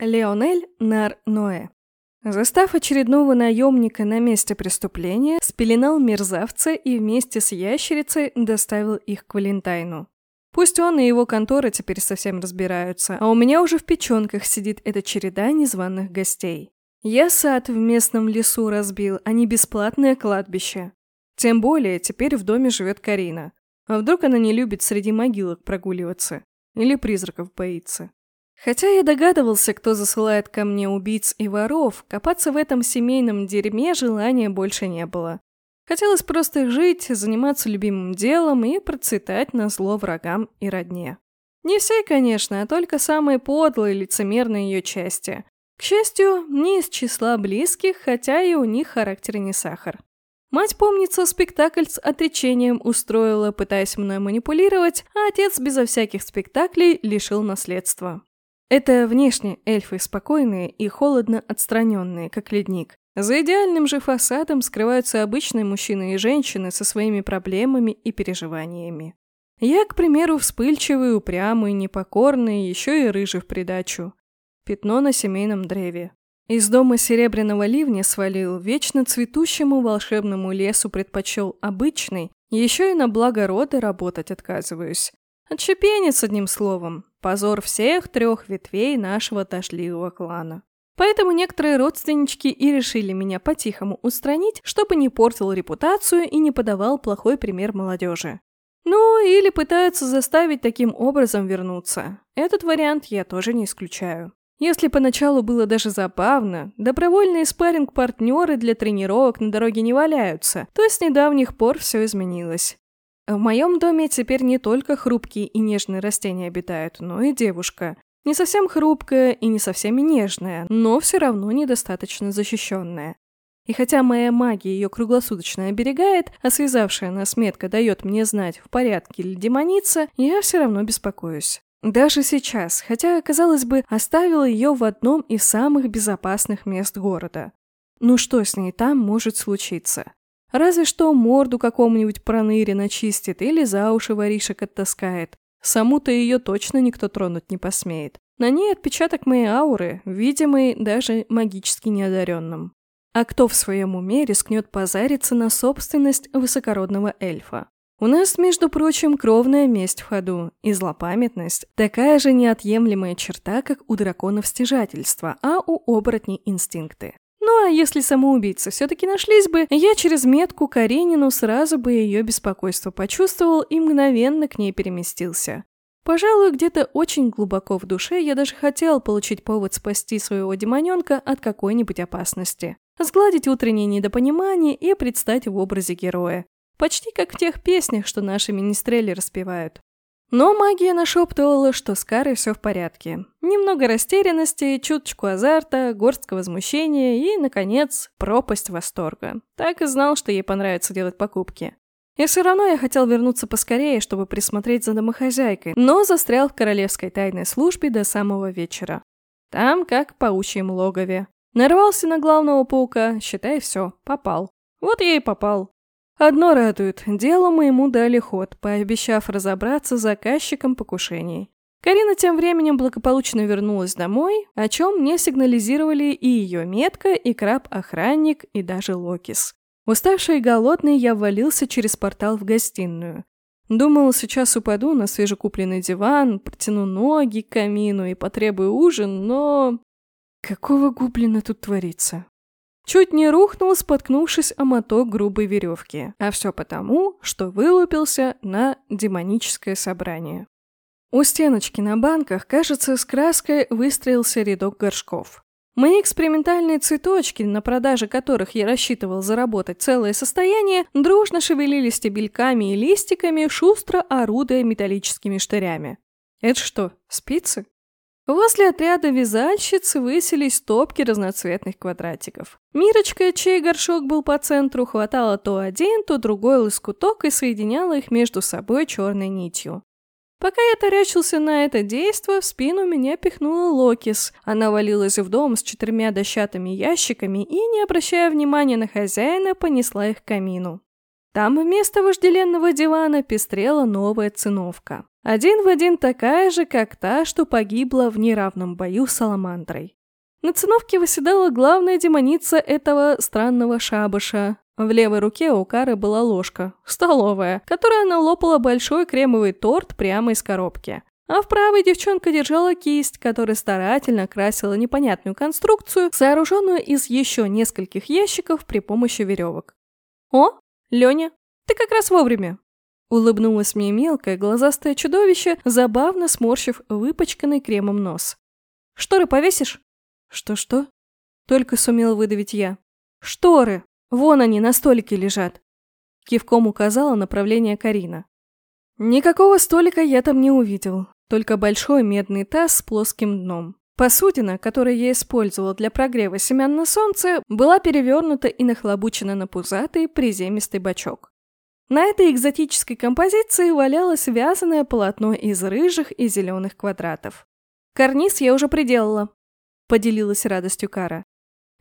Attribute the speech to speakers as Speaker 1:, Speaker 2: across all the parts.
Speaker 1: Леонель Нар-Ноэ. Застав очередного наемника на месте преступления, спеленал мерзавца и вместе с ящерицей доставил их к Валентайну. Пусть он и его контора теперь совсем разбираются, а у меня уже в печенках сидит эта череда незваных гостей. Я сад в местном лесу разбил, а не бесплатное кладбище. Тем более, теперь в доме живет Карина. А вдруг она не любит среди могилок прогуливаться? Или призраков боится? Хотя я догадывался, кто засылает ко мне убийц и воров, копаться в этом семейном дерьме желания больше не было. Хотелось просто жить, заниматься любимым делом и процветать на зло врагам и родне. Не все, конечно, а только самые подлые лицемерные ее части. К счастью, не из числа близких, хотя и у них характер не сахар. Мать, помнится, спектакль с отречением устроила, пытаясь мной манипулировать, а отец безо всяких спектаклей лишил наследства. Это внешне эльфы спокойные и холодно отстраненные, как ледник. За идеальным же фасадом скрываются обычные мужчины и женщины со своими проблемами и переживаниями. Я, к примеру, вспыльчивый, упрямый, непокорный, еще и рыжий в придачу. Пятно на семейном древе. Из дома Серебряного Ливня свалил, вечно цветущему волшебному лесу предпочел обычный, еще и на благо рода работать отказываюсь. Отщепенец, одним словом. Позор всех трех ветвей нашего дождливого клана. Поэтому некоторые родственнички и решили меня по-тихому устранить, чтобы не портил репутацию и не подавал плохой пример молодежи. Ну, или пытаются заставить таким образом вернуться. Этот вариант я тоже не исключаю. Если поначалу было даже забавно, добровольные спарринг-партнеры для тренировок на дороге не валяются, то с недавних пор все изменилось. В моем доме теперь не только хрупкие и нежные растения обитают, но и девушка. Не совсем хрупкая и не совсем нежная, но все равно недостаточно защищенная. И хотя моя магия ее круглосуточно оберегает, а связавшая нас метка дает мне знать, в порядке ли демоница, я все равно беспокоюсь. Даже сейчас, хотя, казалось бы, оставила ее в одном из самых безопасных мест города. Ну что с ней там может случиться? Разве что морду какому-нибудь проныре начистит или за уши воришек оттаскает. Саму-то ее точно никто тронуть не посмеет. На ней отпечаток моей ауры, видимый даже магически неодаренным. А кто в своем уме рискнет позариться на собственность высокородного эльфа? У нас, между прочим, кровная месть в ходу, и злопамятность – такая же неотъемлемая черта, как у драконов стяжательства, а у оборотней инстинкты. Ну а если самоубийцы все-таки нашлись бы, я через метку Каренину сразу бы ее беспокойство почувствовал и мгновенно к ней переместился. Пожалуй, где-то очень глубоко в душе я даже хотел получить повод спасти своего демоненка от какой-нибудь опасности. Сгладить утреннее недопонимание и предстать в образе героя. Почти как в тех песнях, что наши министрели распевают. Но магия нашептывала, что с Карой все в порядке. Немного растерянности, чуточку азарта, горстка возмущения и, наконец, пропасть восторга. Так и знал, что ей понравится делать покупки. И все равно я хотел вернуться поскорее, чтобы присмотреть за домохозяйкой, но застрял в королевской тайной службе до самого вечера. Там как в паучьем логове. Нарвался на главного паука, считай все, попал. Вот я и попал. Одно радует, делу моему дали ход, пообещав разобраться с заказчиком покушений. Карина тем временем благополучно вернулась домой, о чем мне сигнализировали и ее метка, и краб-охранник, и даже Локис. Уставший и голодный, я ввалился через портал в гостиную. Думал, сейчас упаду на свежекупленный диван, протяну ноги к камину и потребую ужин, но... Какого гублина тут творится? Чуть не рухнул, споткнувшись о моток грубой веревки. А все потому, что вылупился на демоническое собрание. У стеночки на банках, кажется, с краской выстроился рядок горшков. Мои экспериментальные цветочки, на продаже которых я рассчитывал заработать целое состояние, дружно шевелили стебельками и листиками, шустро орудуя металлическими штырями. Это что, спицы? Возле отряда вязальщиц высились топки разноцветных квадратиков. Мирочка, чей горшок был по центру, хватала то один, то другой лоскуток и соединяла их между собой черной нитью. Пока я таращился на это действо, в спину меня пихнула Локис. Она валилась в дом с четырьмя дощатыми ящиками и, не обращая внимания на хозяина, понесла их к камину. Там вместо вожделенного дивана пестрела новая циновка. Один в один такая же, как та, что погибла в неравном бою с Саламандрой. На циновке восседала главная демоница этого странного шабаша. В левой руке у Кары была ложка, столовая, которой она лопала большой кремовый торт прямо из коробки. А в правой девчонка держала кисть, которая старательно красила непонятную конструкцию, сооруженную из еще нескольких ящиков при помощи веревок. «О, Леня, ты как раз вовремя!» Улыбнулось мне мелкое, глазастое чудовище, забавно сморщив выпачканный кремом нос. «Шторы повесишь?» «Что-что?» Только сумел выдавить я. «Шторы! Вон они, на столике лежат!» Кивком указала направление Карина. Никакого столика я там не увидел, только большой медный таз с плоским дном. Посудина, которую я использовала для прогрева семян на солнце, была перевернута и нахлобучена на пузатый приземистый бачок. На этой экзотической композиции валялось вязаное полотно из рыжих и зеленых квадратов. «Карниз я уже приделала», — поделилась радостью Кара.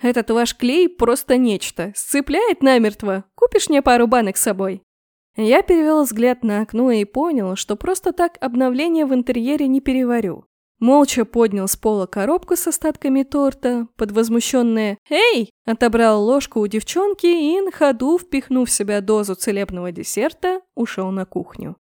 Speaker 1: «Этот ваш клей просто нечто, сцепляет намертво. Купишь мне пару банок с собой?» Я перевел взгляд на окно и понял, что просто так обновление в интерьере не переварю. Молча поднял с пола коробку с остатками торта, под возмущенное «Эй!» отобрал ложку у девчонки и, на ходу, впихнув в себя дозу целебного десерта, ушел на кухню.